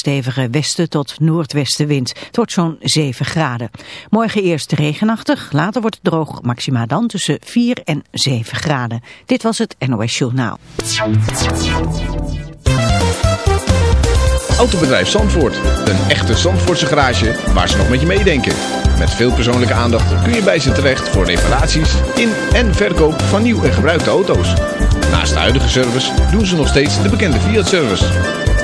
stevige westen tot noordwestenwind. Het wordt zo'n 7 graden. Morgen eerst regenachtig, later wordt het droog. Maxima dan tussen 4 en 7 graden. Dit was het NOS Journaal. Autobedrijf Zandvoort. Een echte Zandvoortse garage waar ze nog met je meedenken. Met veel persoonlijke aandacht kun je bij ze terecht voor reparaties in en verkoop van nieuw en gebruikte auto's. Naast de huidige service doen ze nog steeds de bekende Fiat-service.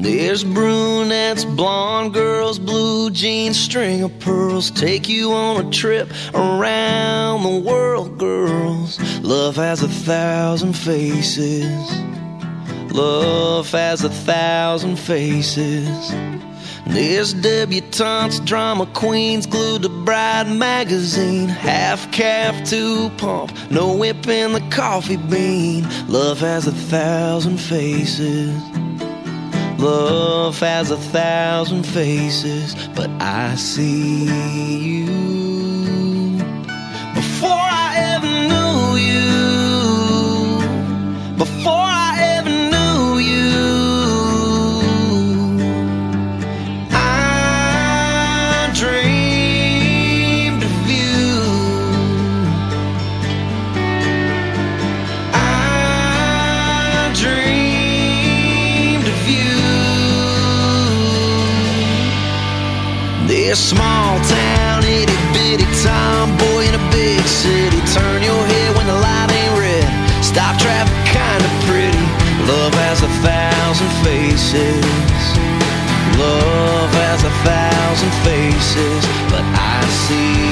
There's brunettes, blonde girls, blue jeans, string of pearls. Take you on a trip around the world, girls. Love has a thousand faces. Love has a thousand faces. There's debutantes, drama queens, glued to Bride magazine. Half calf to pump, no whip in the coffee bean. Love has a thousand faces. Love has a thousand faces, but I see you. Before I ever knew you, before This small town, itty bitty tomboy in a big city. Turn your head when the light ain't red. Stop traffic, kinda pretty. Love has a thousand faces. Love has a thousand faces, but I see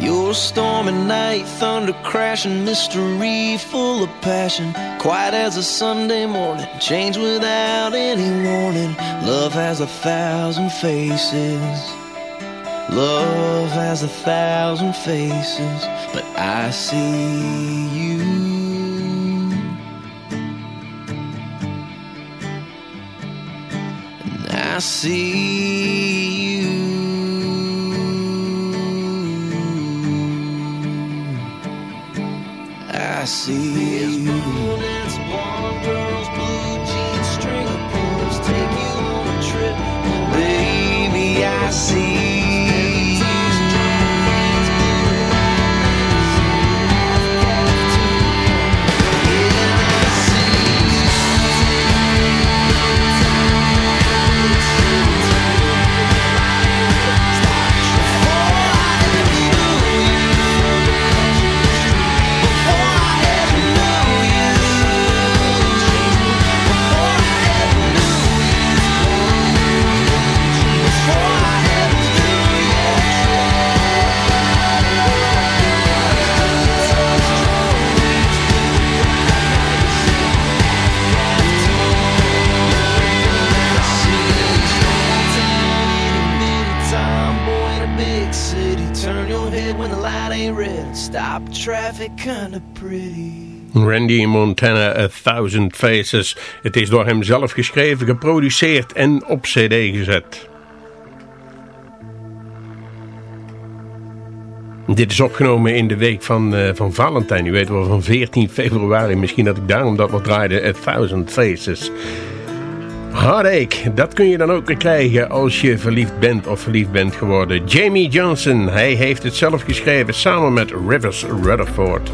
You're a stormy night, thunder crashing, mystery full of passion. Quiet as a Sunday morning, change without any warning. Love has a thousand faces. Love has a thousand faces, but I see you. I see you. See you. Baby, I see red. Stop traffic pretty. Randy Montana, A Thousand Faces. Het is door hem zelf geschreven, geproduceerd en op cd gezet. Dit is opgenomen in de week van, uh, van Valentijn. U weet wel, van 14 februari. Misschien dat ik daarom dat wat draaide. A Thousand Faces. Heartache, dat kun je dan ook krijgen als je verliefd bent of verliefd bent geworden. Jamie Johnson, hij heeft het zelf geschreven samen met Rivers Rutherford.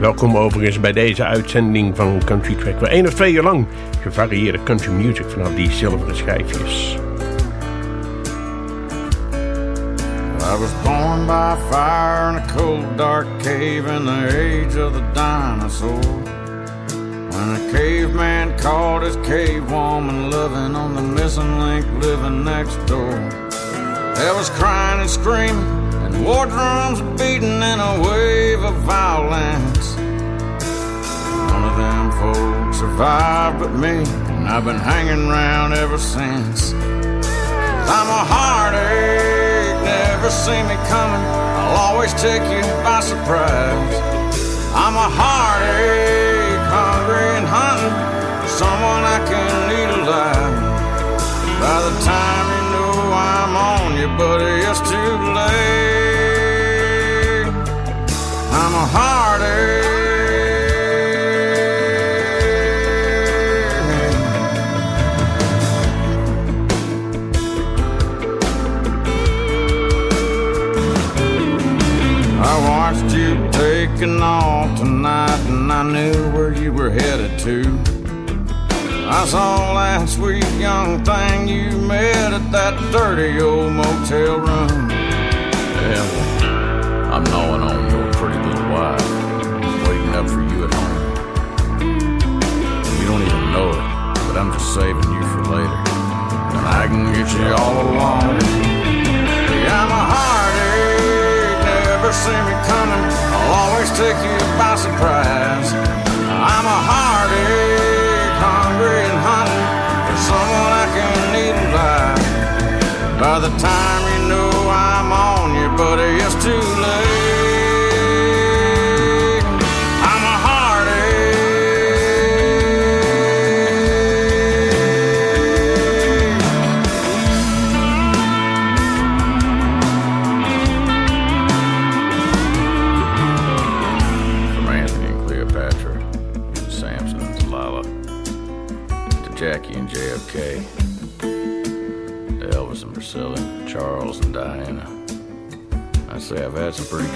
Welkom overigens bij deze uitzending van Country Track. Weer één of twee uur lang gevarieerde country music vanaf die zilveren schijfjes. I was born by fire in a cold dark cave in the age of the dinosaur. When a caveman caught his cave woman loving on the missing link living next door. There was crying and screaming and war drums beating in a wave of violence. None of them folks survived but me, and I've been hanging around ever since. I'm a heartache, never see me coming. I'll always take you by surprise. I'm a heartache, I can eat alive. By the time you know I'm on you, buddy, it's too late. I'm a heartache. watched you taking off tonight, and I knew where you were headed to. I saw that sweet young thing you met at that dirty old motel room. Yeah, I'm gnawing on your pretty little wife, waiting up for you at home. You don't even know it, but I'm just saving you for later. And I can get you all along. Yeah, I'm a heartache, never see me coming. I'll always take you by surprise.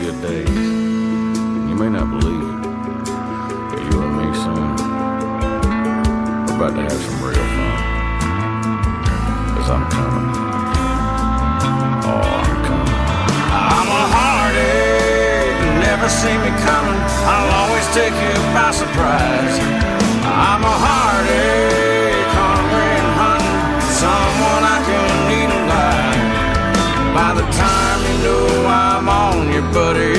Good days. You may not believe it, but you and me soon, we're about to have some real fun. Cause I'm coming. Oh, I'm coming. I'm a heartache, never see me coming. I'll always take you by surprise. I'm a heartache, hungry and hunting, someone I can eat alive. By the time you know I'm on you, buddy,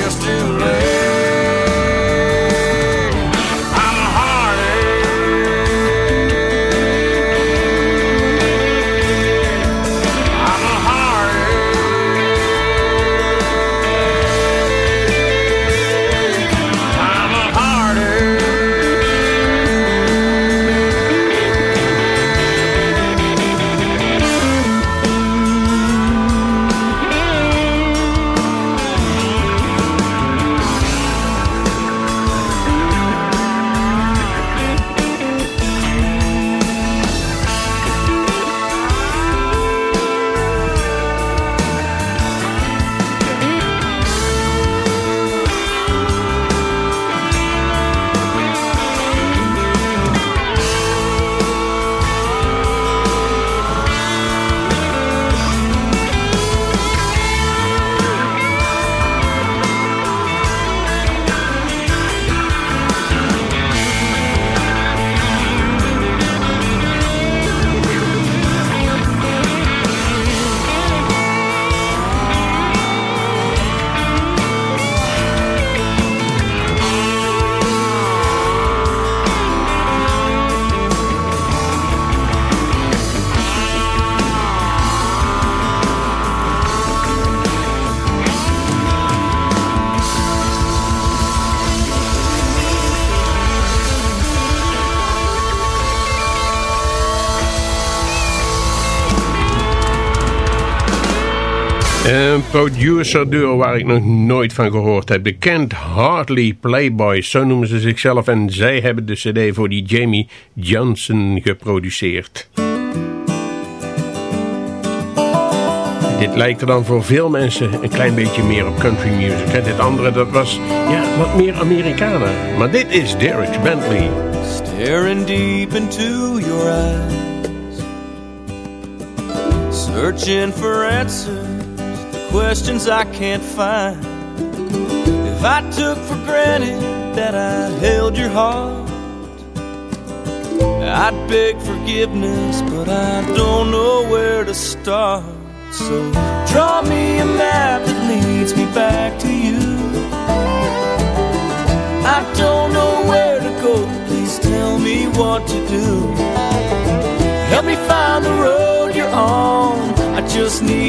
producer duo waar ik nog nooit van gehoord heb. De Kent Hartley Playboys, zo noemen ze zichzelf. En zij hebben de cd voor die Jamie Johnson geproduceerd. Dit lijkt er dan voor veel mensen een klein beetje meer op country music. Hè? Dit andere dat was ja, wat meer Amerikaner. Maar dit is Derek Bentley. Staring deep into your eyes Searching for answers questions I can't find. If I took for granted that I held your heart, I'd beg forgiveness, but I don't know where to start. So draw me a map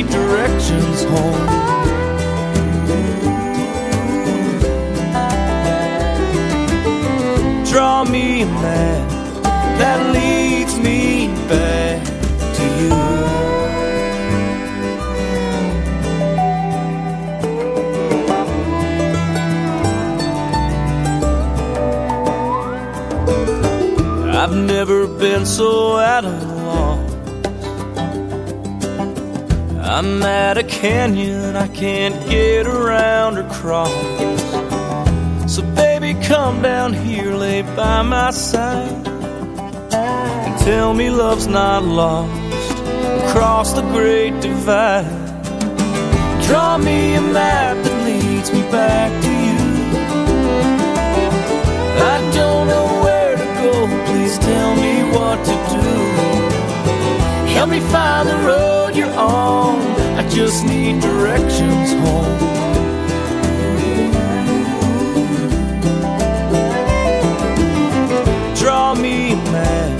need directions home. Draw me a map that leads me back to you. I've never been so out of I'm at a canyon I can't get around or cross. So, baby, come down here, lay by my side, and tell me love's not lost across the great divide. Draw me a map that leads me back to you. I don't know where to go, please tell me what to do. Help me find the road you're on I just need directions home. Draw me a map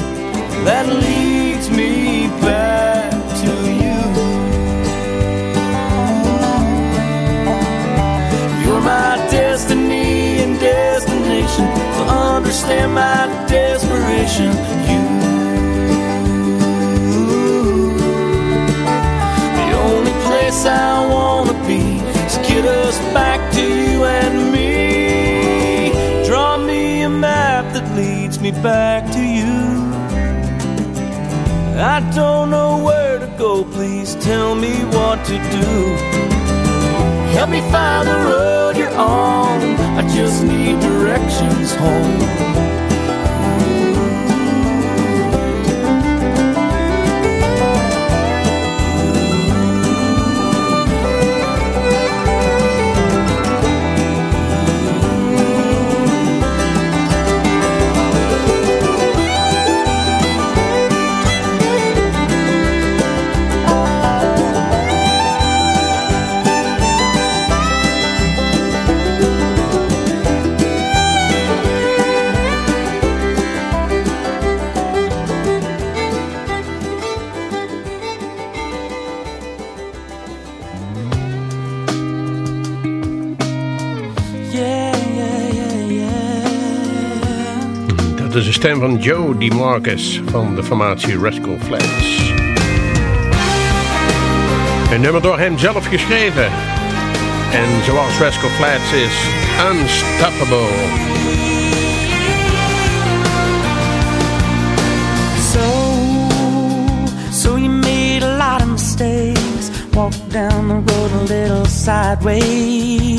that leads me back to you. You're my destiny and destination, so understand my and me. Draw me a map that leads me back to you. I don't know where to go, please tell me what to do. Help me find the road you're on. I just need directions home. Is de stem van Joe DeMarcus van de formatie Rascal Flats. Een nummer door hem zelf geschreven. En zoals Rascal Flats is, Unstoppable. So, so you made a lot of mistakes. Walked down the road a little sideways.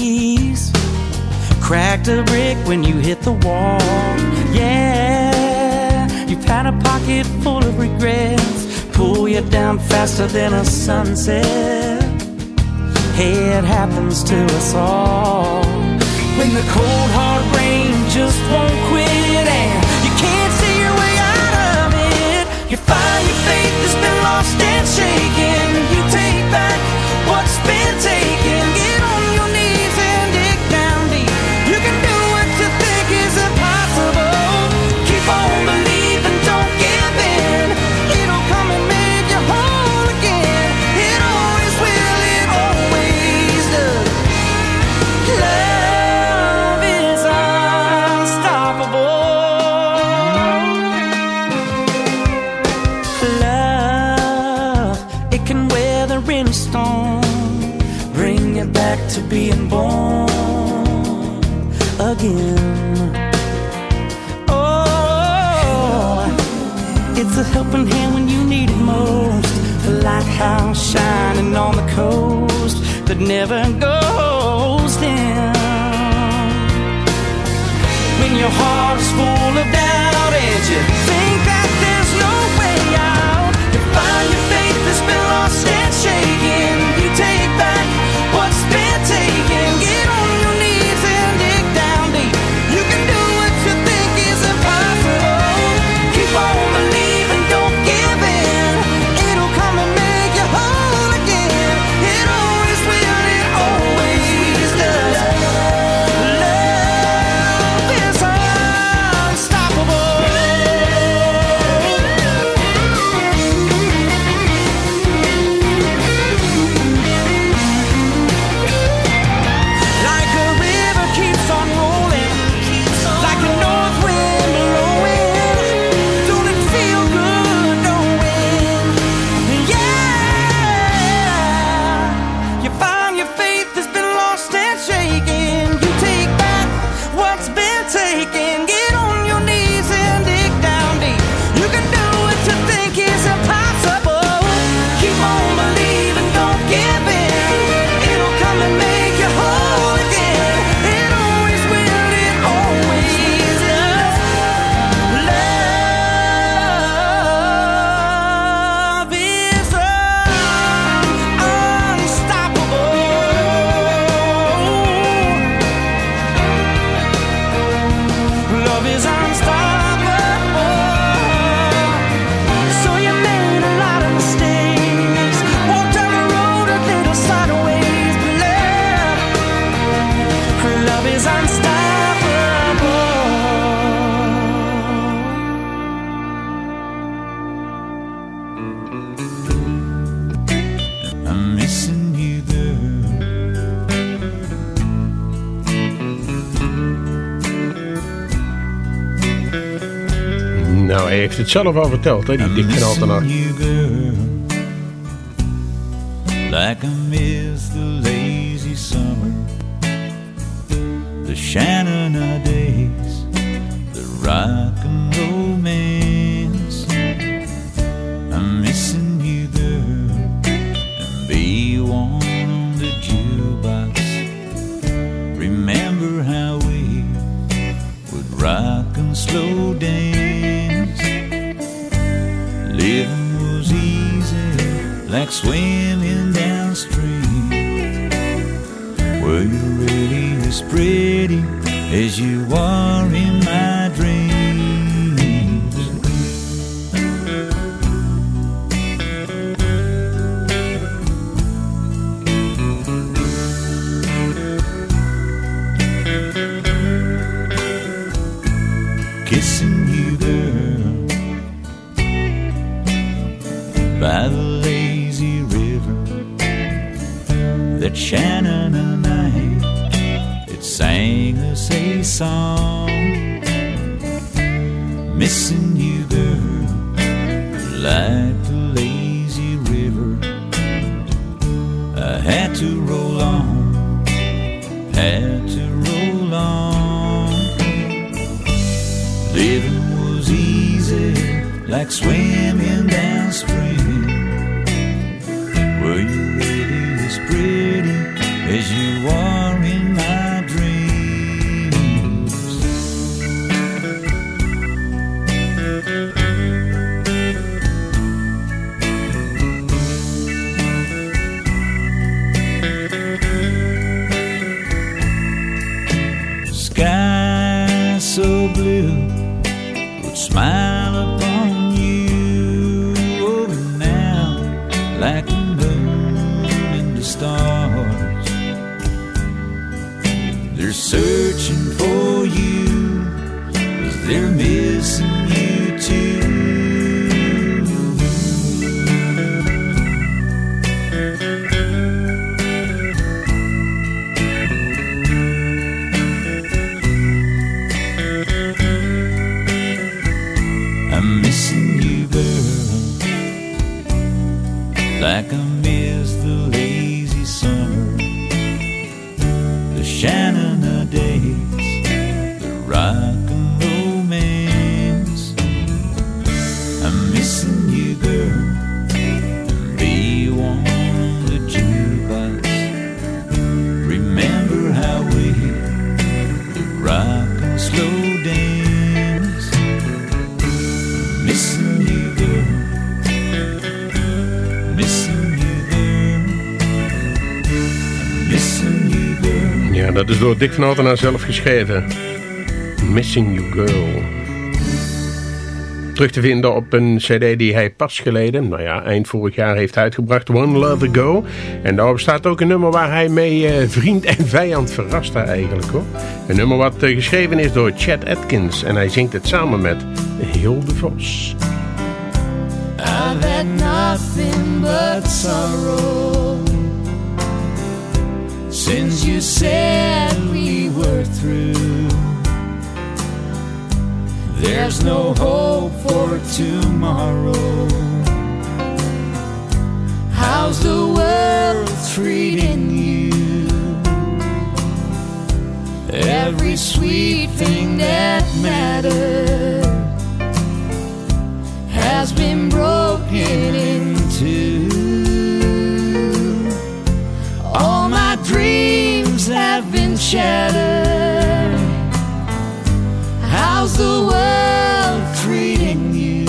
Cracked a brick when you hit the wall. Yeah, a pocket full of regrets, pull you down faster than a sunset. Hey, it happens to us all. When the cold hard rain just won't quit and you can't see your way out of it, you find your faith has been lost and shaken. You take back what's been taken. het zelf al verteld, hè, die dikke Like a I'm missing you, girl. we want the jukebox? Remember how we the rock slow dance? I'm missing you, girl. I'm missing you, girl. I'm missing you, girl. Ja, dat is door Dick van Altena zelf geschreven. Missing You Girl. Terug te vinden op een cd die hij pas geleden, nou ja, eind vorig jaar heeft uitgebracht, One Love Ago. En daarop staat ook een nummer waar hij mee uh, vriend en vijand verrast eigenlijk hoor. Een nummer wat uh, geschreven is door Chad Atkins en hij zingt het samen met Hilde Vos. I've had nothing but sorrow Since you said we were through There's no hope for tomorrow. How's the world treating you? Every sweet thing that mattered has been broken into. All my dreams have been shattered. The world treating you?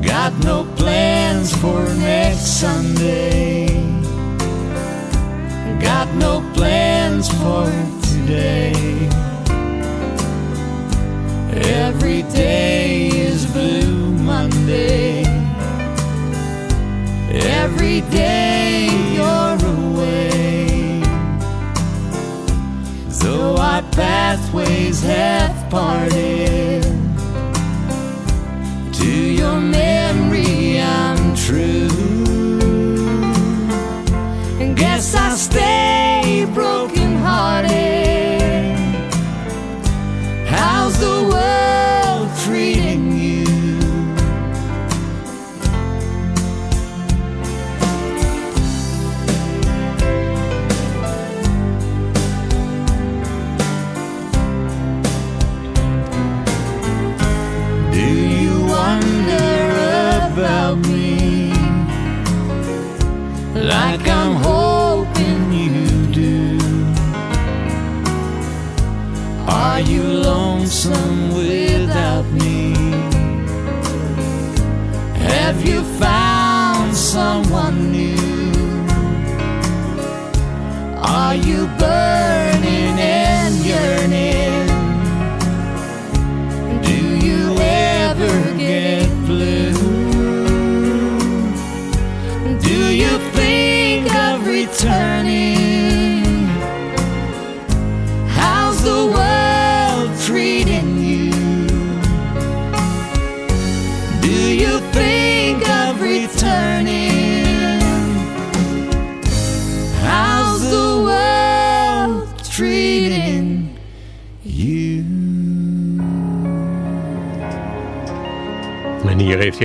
Got no plans for next Sunday. Got no plans for today. Every day is Blue Monday. Every day pathways have parted, to your memory I'm true.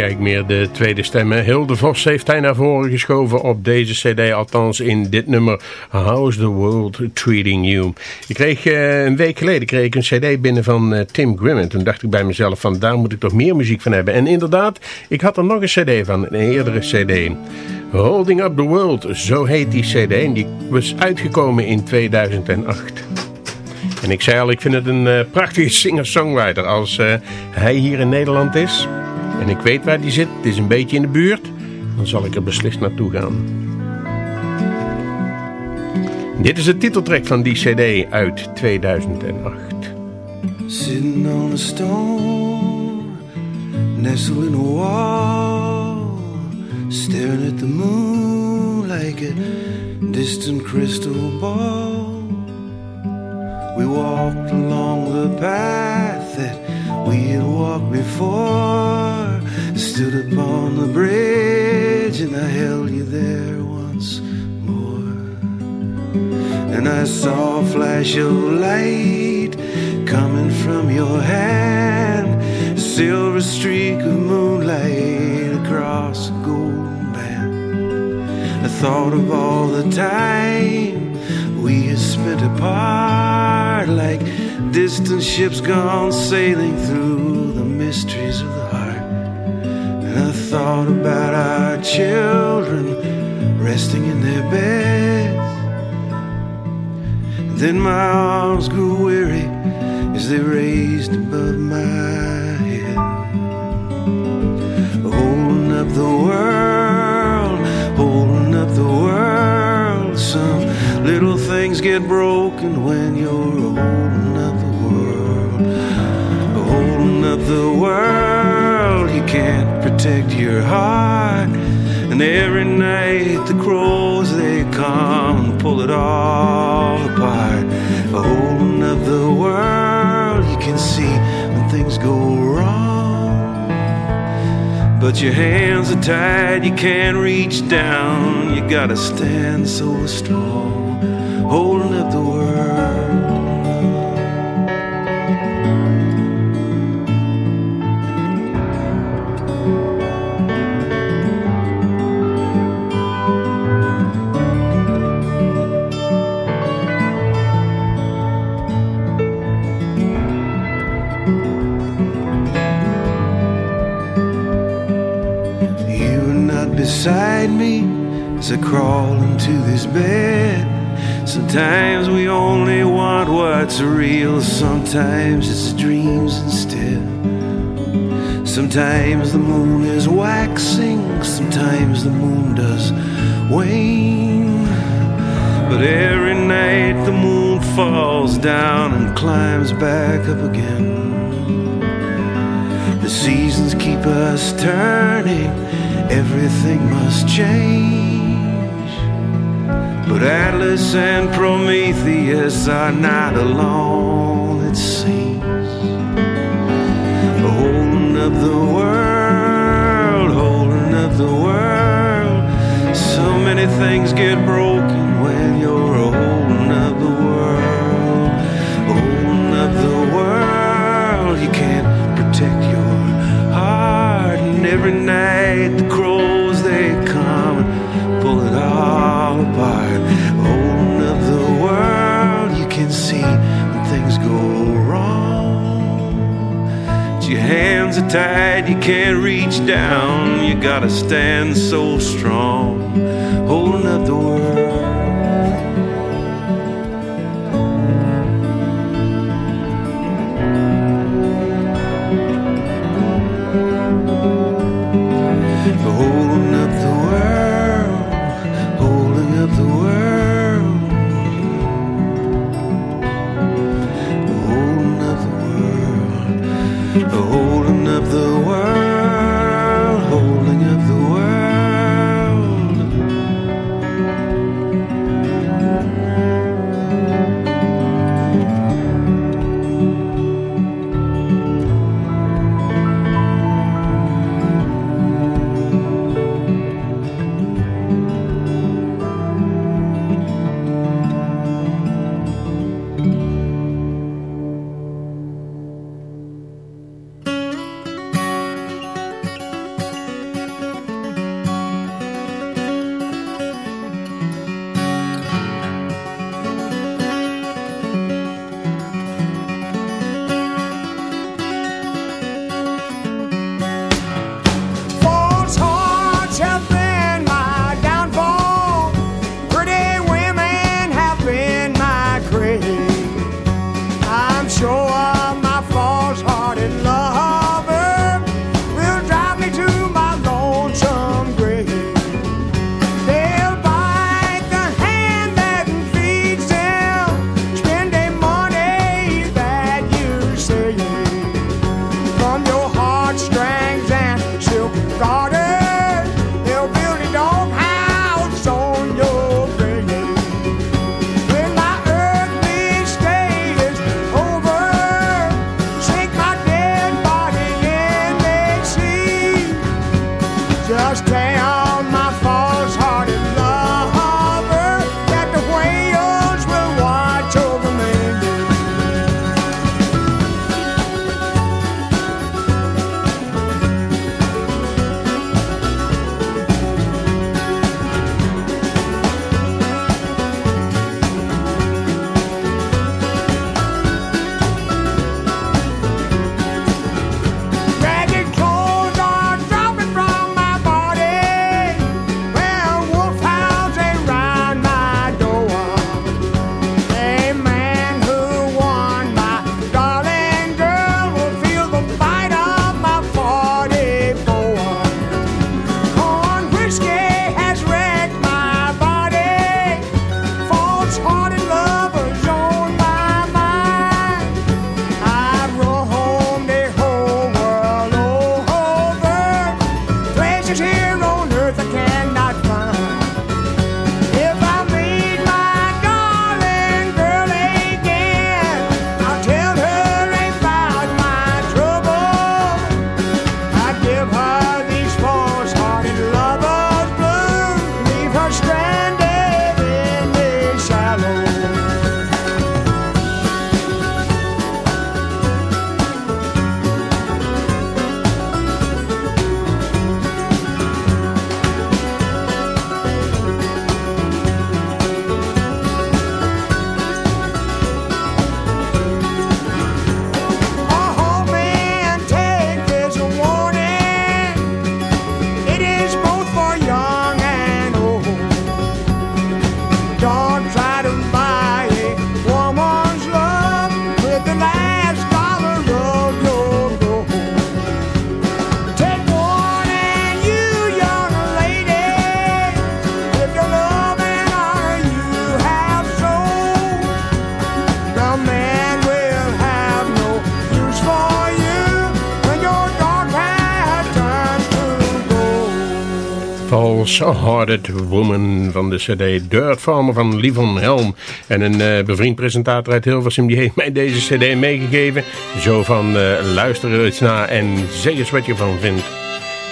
Eigenlijk meer de tweede stem. hè. Hilde Vos heeft hij naar voren geschoven op deze cd. Althans in dit nummer How's the World Treating You. Ik kreeg eh, een week geleden kreeg ik een cd binnen van eh, Tim Grimmett. Toen dacht ik bij mezelf van daar moet ik toch meer muziek van hebben. En inderdaad, ik had er nog een cd van. Een eerdere cd. Holding Up the World, zo heet die cd. En die was uitgekomen in 2008. En ik zei al, ik vind het een eh, prachtige singer-songwriter als hij hier in Nederland is. En ik weet waar die zit, het is een beetje in de buurt. Dan zal ik er beslist naartoe gaan. Dit is de titeltrack van die cd uit 2008. Sitting on a stone, nestled in a wall, staring at the moon like a distant crystal ball. We walked along the path we had walked before, stood upon the bridge, and I held you there once more. And I saw a flash of light coming from your hand, a silver streak of moonlight across a golden band. I thought of all the time we had spent apart, like distant ships gone sailing through the mysteries of the heart. And I thought about our children resting in their beds. Then my arms grew weary as they raised above my head. Holding up the world, holding up the world. Some Little things get broken when you're holding up up the world, you can't protect your heart. And every night the crows they come and pull it all apart. Holding up the world, you can see when things go wrong. But your hands are tied, you can't reach down. You gotta stand so strong holding up the world. Beside me as I crawl into this bed. Sometimes we only want what's real, sometimes it's dreams instead. Sometimes the moon is waxing, sometimes the moon does wane. But every night the moon falls down and climbs back up again. The seasons keep us turning, everything must change. But Atlas and Prometheus are not alone, it seems. Holding up the world, holding up the world. So many things get broken when you're holding up the world. Holding up the world, you can't protect your heart. And every night your hands are tied, you can't reach down. You gotta stand so strong, holding up the world. Hearted Woman van de cd Dirt Farmer van Livon Helm. En een uh, bevriend presentator uit Hilversum die heeft mij deze cd meegegeven. Zo van uh, luister er eens naar en zeg eens wat je van vindt.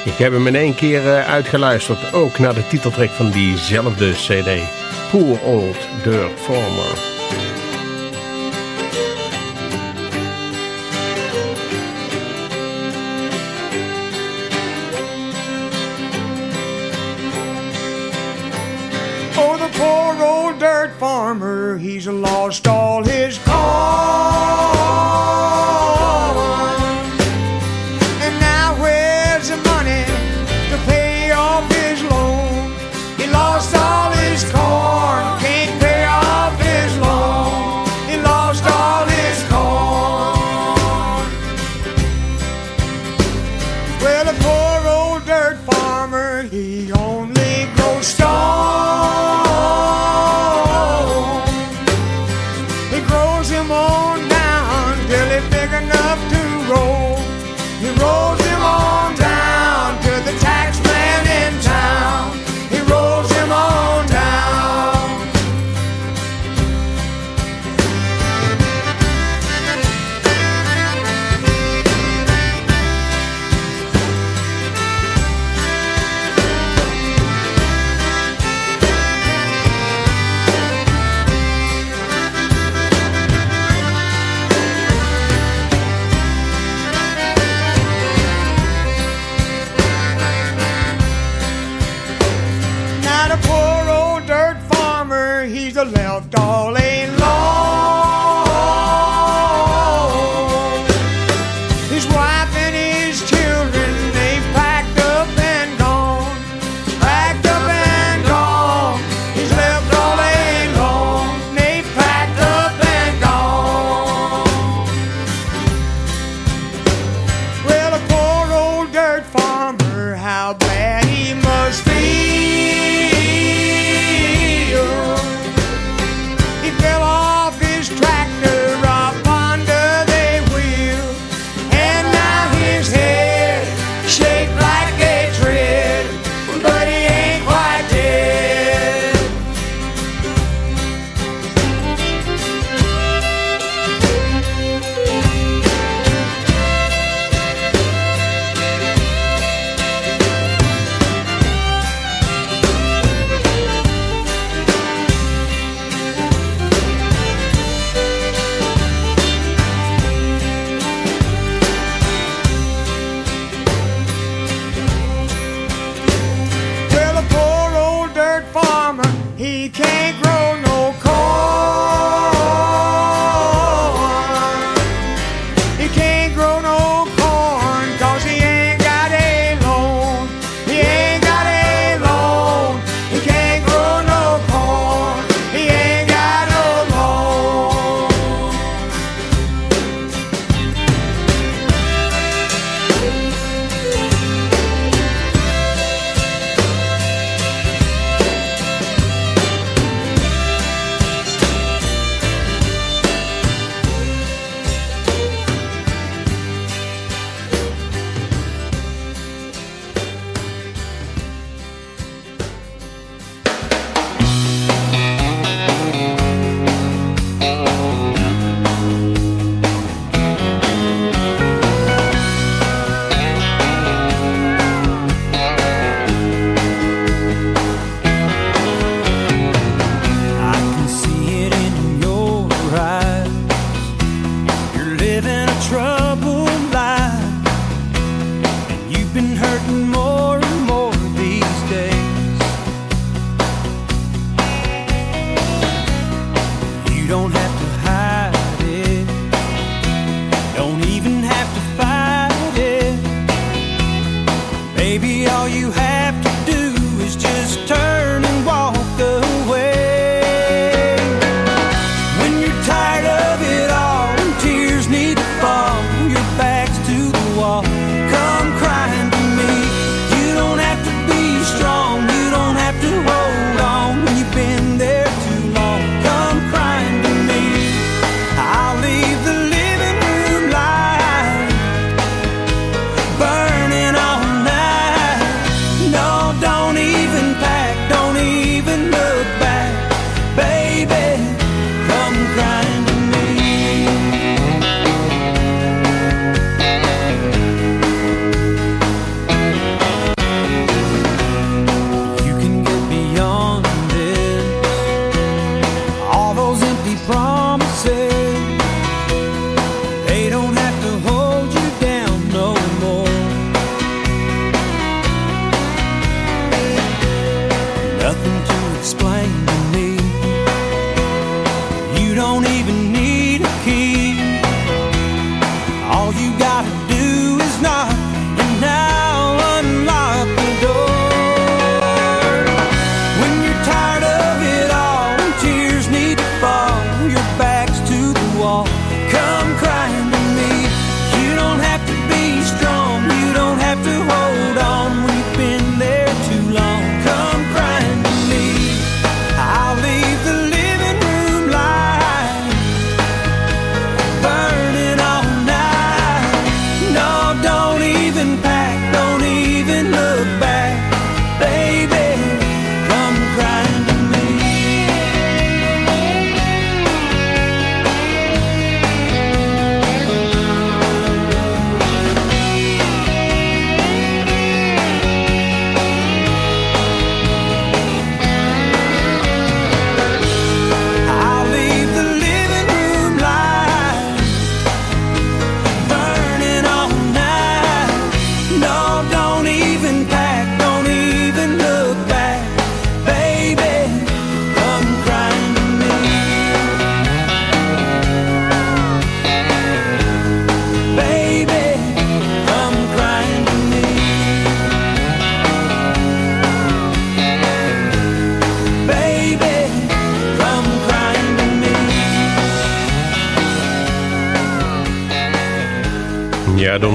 Ik heb hem in één keer uh, uitgeluisterd, ook naar de titeltrack van diezelfde cd. Poor Old Dirt Farmer. He's lost all his don't know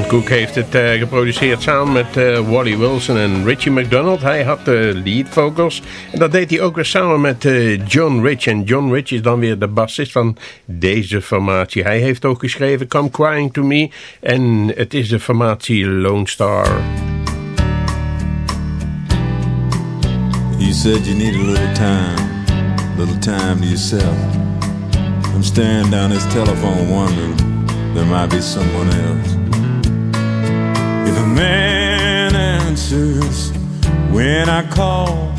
Cook heeft het uh, geproduceerd samen met uh, Wally Wilson en Richie McDonald. Hij had de lead vocals. En dat deed hij ook weer samen met uh, John Rich. En John Rich is dan weer de bassist van deze formatie. Hij heeft ook geschreven Come Crying To Me. En het is de formatie Lone Star. You said you need a little time. A little time to yourself. I'm staring down this telephone wondering there might be someone else. If a man answers when I call,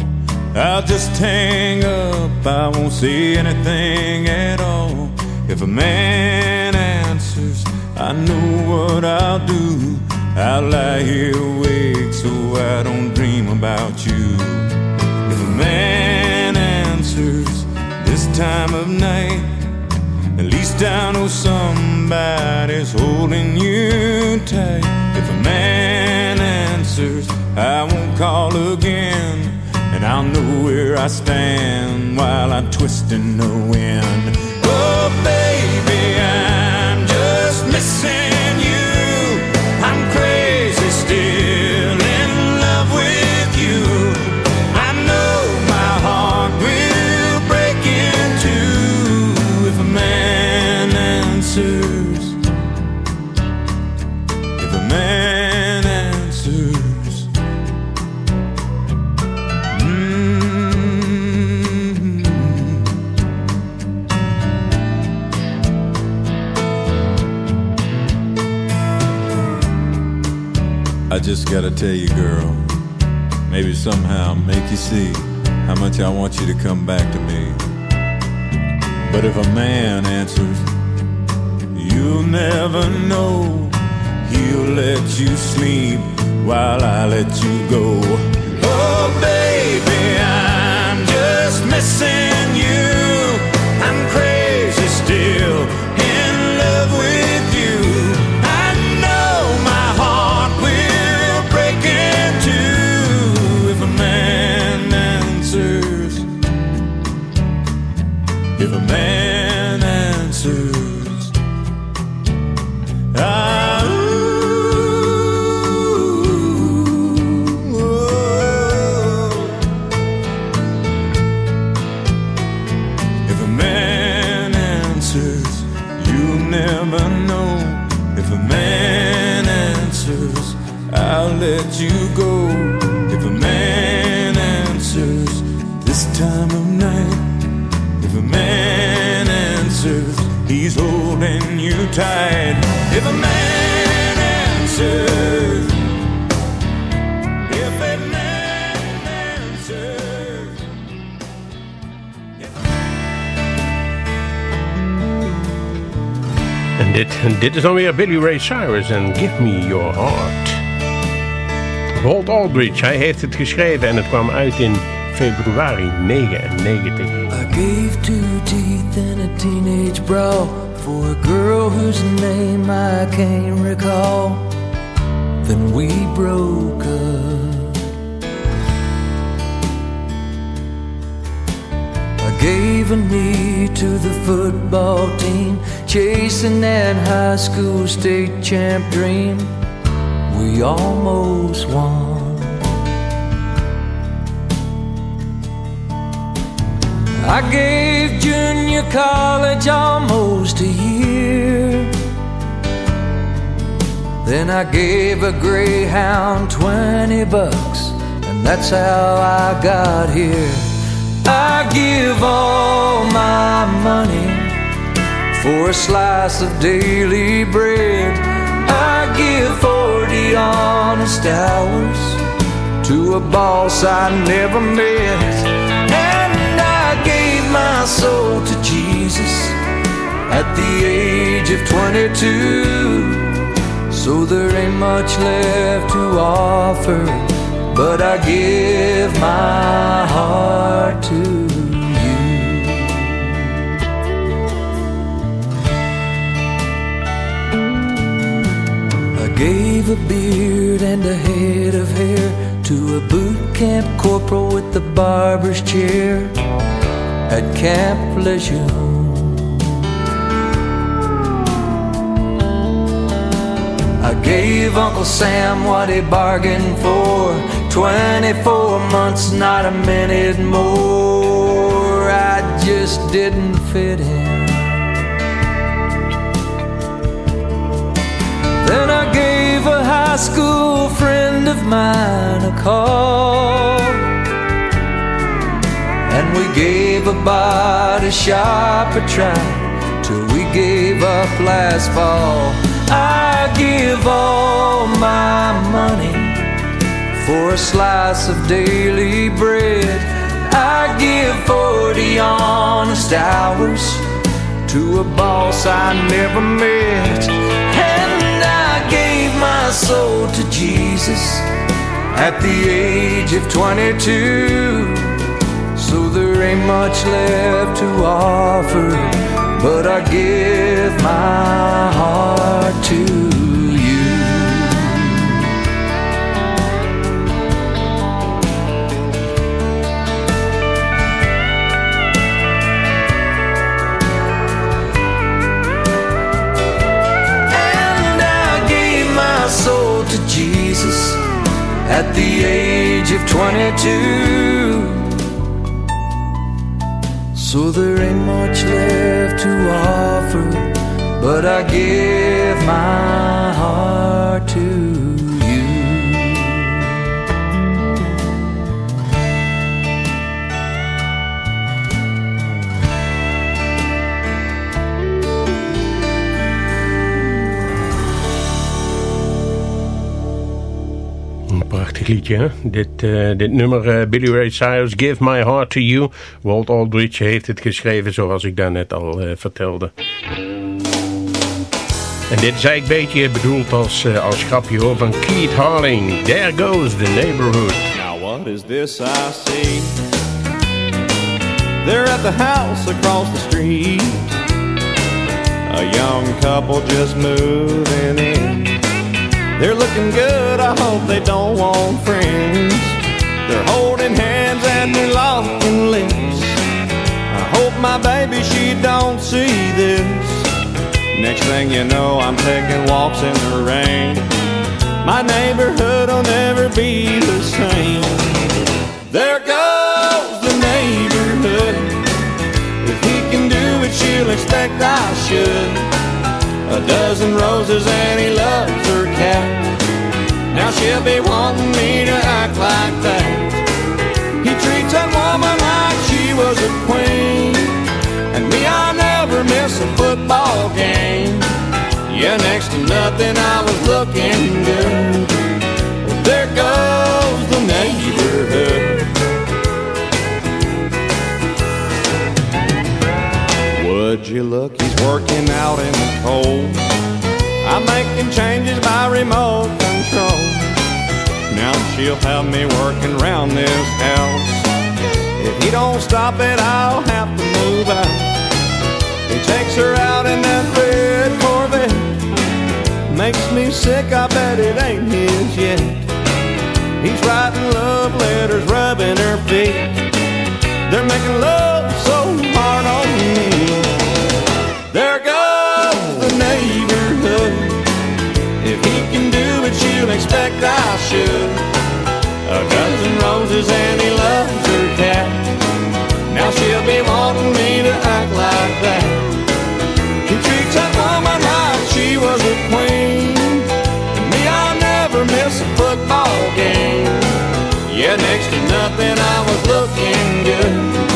I'll just hang up. I won't say anything at all. If a man answers, I know what I'll do. I'll lie here awake so I don't dream about you. If a man answers this time of night, at least I know somebody's holding you tight. Man answers, I won't call again. And I'll know where I stand while I'm twisting the wind. Oh, baby, just gotta tell you, girl, maybe somehow make you see how much I want you to come back to me. But if a man answers, you'll never know. He'll let you sleep while I let you go. Oh, baby, I'm just missing dit, is dan weer Billy Ray Cyrus en Give Me Your Heart. Walt Aldridge, hij heeft het geschreven en het kwam uit in februari 99. I gave two teeth and a teenage bra for a girl whose name I can't recall. Then we broke up. I gave a knee to the football team, chasing that high school state champ dream. We almost won. I gave junior college almost a year. Then I gave a greyhound 20 bucks, and that's how I got here. I give all my money for a slice of daily bread. I give 40 honest hours to a boss I never met. And I gave my soul to Jesus at the age of 22. So there ain't much left to offer, but I give my heart to gave a beard and a head of hair to a boot camp corporal with the barber's chair at Camp Lejeune. I gave Uncle Sam what he bargained for 24 months, not a minute more. I just didn't fit in. Then I high school friend of mine a call. And we gave a body shop a try till we gave up last fall. I give all my money for a slice of daily bread. I give 40 honest hours to a boss I never met. My soul to Jesus at the age of 22. So there ain't much left to offer, but I give my heart to to Jesus at the age of 22. So there ain't much left to offer, but I give my heart to prachtig liedje? Dit, eh, dit nummer, eh, Billy Ray Cyrus, Give My Heart To You. Walt Aldridge heeft het geschreven, zoals ik daarnet al eh, vertelde. En dit is eigenlijk beetje bedoeld als, als grapje hoor, van Keith Harling. There goes the neighborhood. Now what is this I see? They're at the house across the street. A young couple just moving in. They're looking good, I hope they don't want friends. They're holding hands and they're locking lips. I hope my baby, she don't see this. Next thing you know, I'm taking walks in the rain. My neighborhood will never be the same. There goes the neighborhood. If he can do it, she'll expect I should. A dozen roses and he loves cat. Now she'll be wanting me to act like that. He treats that woman like she was a queen. And me, I never miss a football game. Yeah, next to nothing, I was looking good. But there goes the neighborhood. Would you look, he's working out in the cold. I'm making changes by remote control. Now she'll have me working round this house. If he don't stop it, I'll have to move out. He takes her out in that red Corvette. Makes me sick, I bet it ain't his yet. He's writing love letters, rubbing her feet. They're making love she'll expect I should. A dozen roses and he loves her cat. Now she'll be wanting me to act like that. He treats that woman like she was a queen. And me, I'll never miss a football game. Yeah, next to nothing, I was looking good.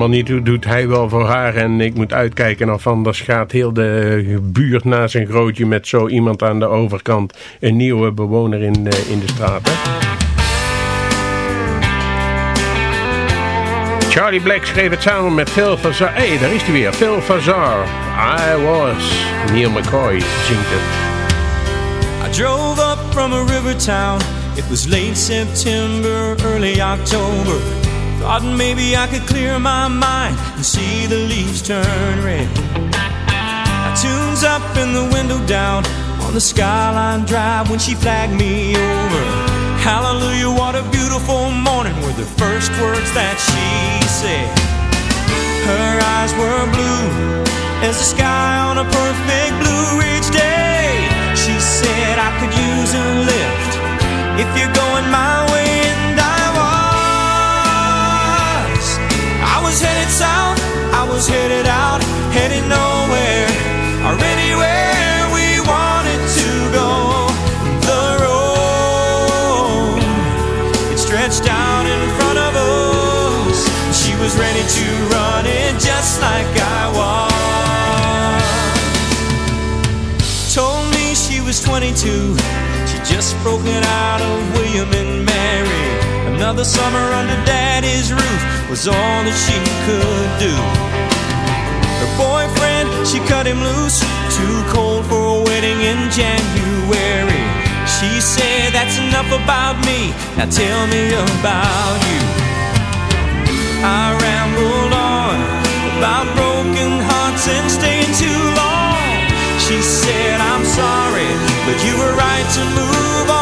Allemaal niet doe, doet hij wel voor haar. En ik moet uitkijken of anders gaat heel de buurt na zijn grootje met zo iemand aan de overkant. Een nieuwe bewoner in, uh, in de straat. Charlie Black schreef het samen met Phil Fazar. Hé, hey, daar is hij weer. Phil Fazar. I was. Neil McCoy zingt het. I drove up from a river town. It was late September, early October. Thought maybe I could clear my mind and see the leaves turn red. Now, tunes up and the window down on the Skyline Drive when she flagged me over. Hallelujah, what a beautiful morning were the first words that she said. Her eyes were blue as the sky on a perfect Blue Ridge day She said I could use a lift if you're going my way, headed south, I was headed out, headed nowhere or anywhere we wanted to go. The road it stretched out in front of us. She was ready to run it just like I was. Told me she was 22. She just broken out of William and Mary. Another summer under Daddy's roof was all that she could do. Her boyfriend, she cut him loose. Too cold for a wedding in January. She said, That's enough about me. Now tell me about you. I rambled on about broken hearts and staying too long. She said, I'm sorry, but you were right to move on.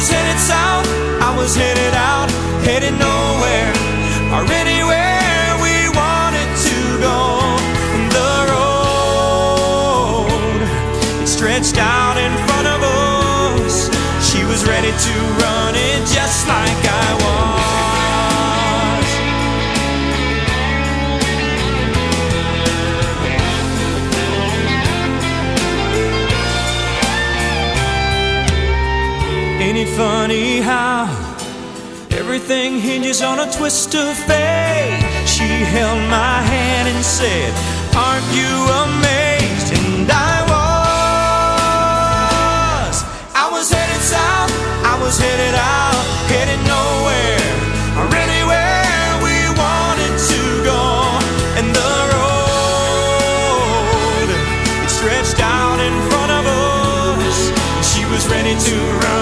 Was headed south, I was headed out, headed nowhere or anywhere we wanted to go. The road, it stretched out in front of us. She was ready to run it just like I was. Funny how everything hinges on a twist of fate? She held my hand and said, Aren't you amazed? And I was. I was headed south, I was headed out, headed nowhere or anywhere we wanted to go. And the road, it stretched out in front of us. She was ready to run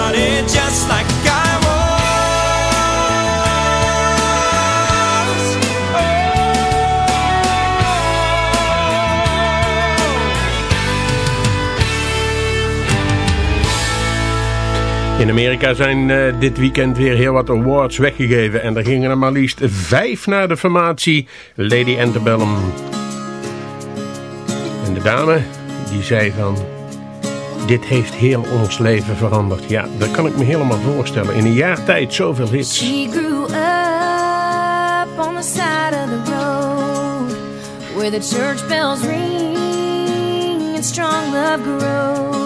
In Amerika zijn uh, dit weekend weer heel wat awards weggegeven. En er gingen er maar liefst vijf naar de formatie Lady Antebellum. En de dame die zei van dit heeft heel ons leven veranderd. Ja, dat kan ik me helemaal voorstellen. In een jaar tijd zoveel hits. She grew up on the side of the road Where the church bells ring and strong love grows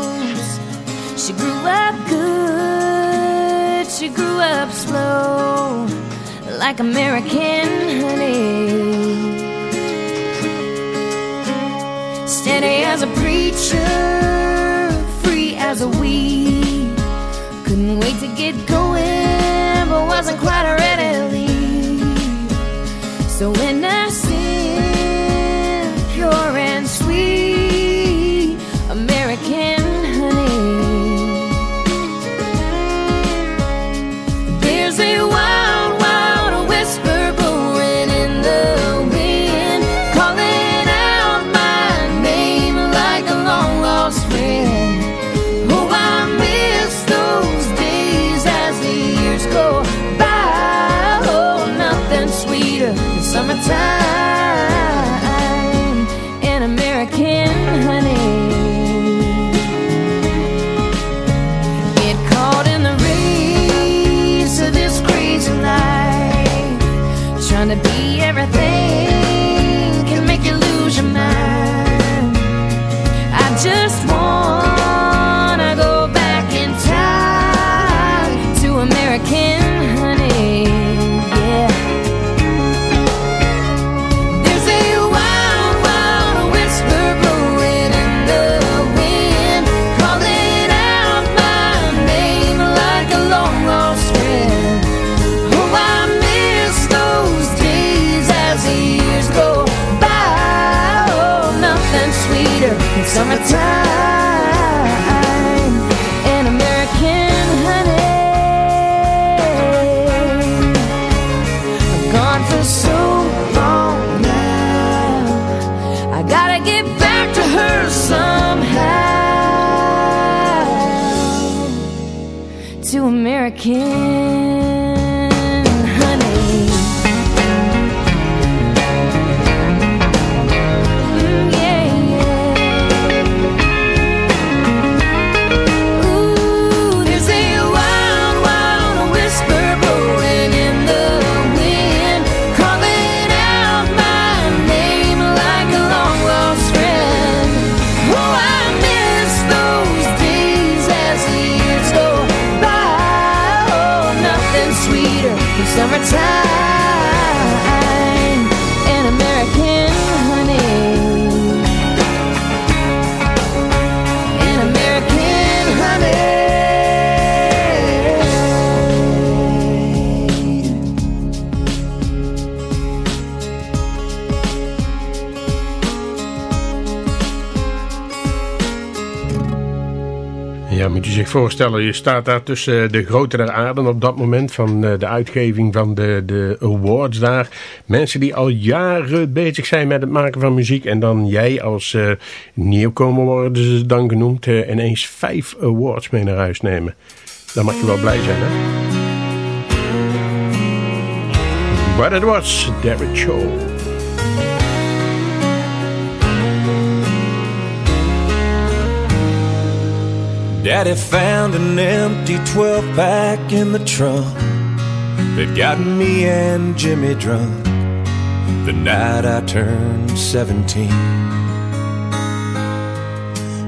She grew up good, she grew up slow Like American honey Steady as a preacher free as a weed. Couldn't wait to get going, but wasn't quite ready. So when I American Ja, moet je zich voorstellen, je staat daar tussen de grote der aarden op dat moment van eh, de uitgeving van de, de awards daar. Mensen die al jaren bezig zijn met het maken van muziek en dan jij als eh, nieuwkomer worden ze dan genoemd eh, ineens vijf awards mee naar huis nemen. Dan mag je wel blij zijn, hè? But it was Derek Show. Daddy found an empty 12 pack in the trunk that got me and Jimmy drunk the night I turned 17.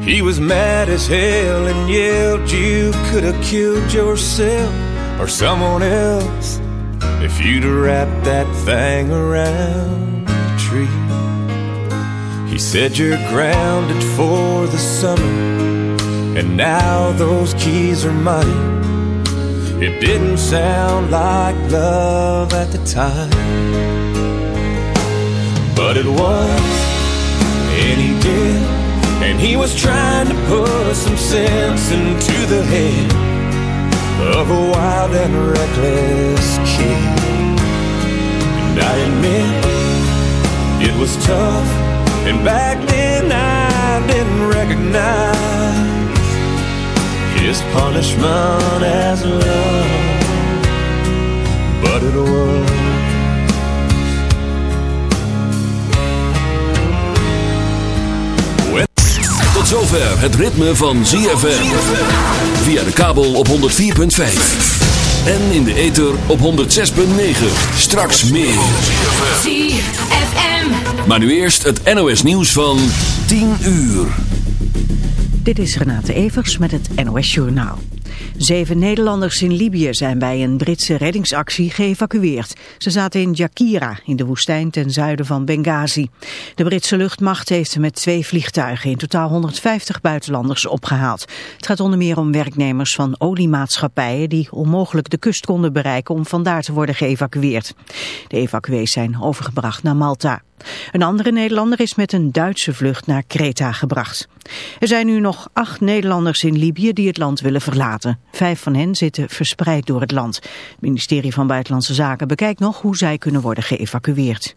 He was mad as hell and yelled, You could have killed yourself or someone else if you'd wrapped that thing around the tree. He said, You're grounded for the summer. And now those keys are mine. It didn't sound like love at the time, but it was, and he did. And he was trying to put some sense into the head of a wild and reckless kid. And I admit it was tough, and back then I didn't recognize his punishment as love, but it was. Tot zover het ritme van ZFM. Via de kabel op 104.5. En in de ether op 106.9. Straks meer. ZFM. Maar nu eerst het NOS nieuws van 10 uur. Dit is Renate Evers met het NOS Journaal. Zeven Nederlanders in Libië zijn bij een Britse reddingsactie geëvacueerd. Ze zaten in Jakira, in de woestijn ten zuiden van Benghazi. De Britse luchtmacht heeft met twee vliegtuigen in totaal 150 buitenlanders opgehaald. Het gaat onder meer om werknemers van oliemaatschappijen die onmogelijk de kust konden bereiken om vandaar te worden geëvacueerd. De evacuees zijn overgebracht naar Malta. Een andere Nederlander is met een Duitse vlucht naar Kreta gebracht. Er zijn nu nog acht Nederlanders in Libië die het land willen verlaten. Vijf van hen zitten verspreid door het land. Het ministerie van Buitenlandse Zaken bekijkt nog hoe zij kunnen worden geëvacueerd.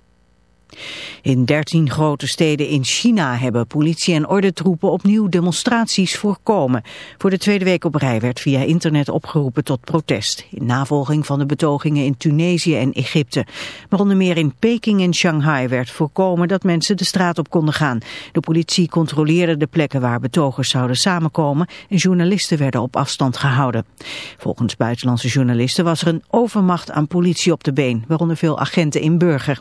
In dertien grote steden in China hebben politie en ordentroepen opnieuw demonstraties voorkomen. Voor de tweede week op rij werd via internet opgeroepen tot protest. In navolging van de betogingen in Tunesië en Egypte. Maar onder meer in Peking en Shanghai werd voorkomen dat mensen de straat op konden gaan. De politie controleerde de plekken waar betogers zouden samenkomen en journalisten werden op afstand gehouden. Volgens buitenlandse journalisten was er een overmacht aan politie op de been, waaronder veel agenten in burger.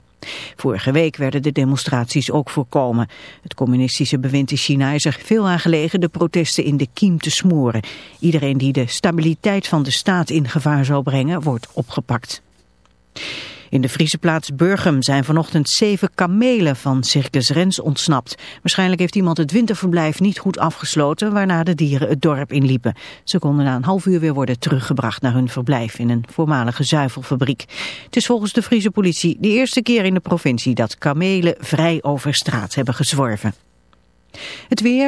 Vorige week werden de demonstraties ook voorkomen. Het communistische bewind in China is er veel aan gelegen de protesten in de kiem te smoren. Iedereen die de stabiliteit van de staat in gevaar zou brengen, wordt opgepakt. In de Friese plaats Burgum zijn vanochtend zeven kamelen van Circus Rens ontsnapt. Waarschijnlijk heeft iemand het winterverblijf niet goed afgesloten, waarna de dieren het dorp inliepen. Ze konden na een half uur weer worden teruggebracht naar hun verblijf in een voormalige zuivelfabriek. Het is volgens de Friese politie de eerste keer in de provincie dat kamelen vrij over straat hebben gezworven. Het weer...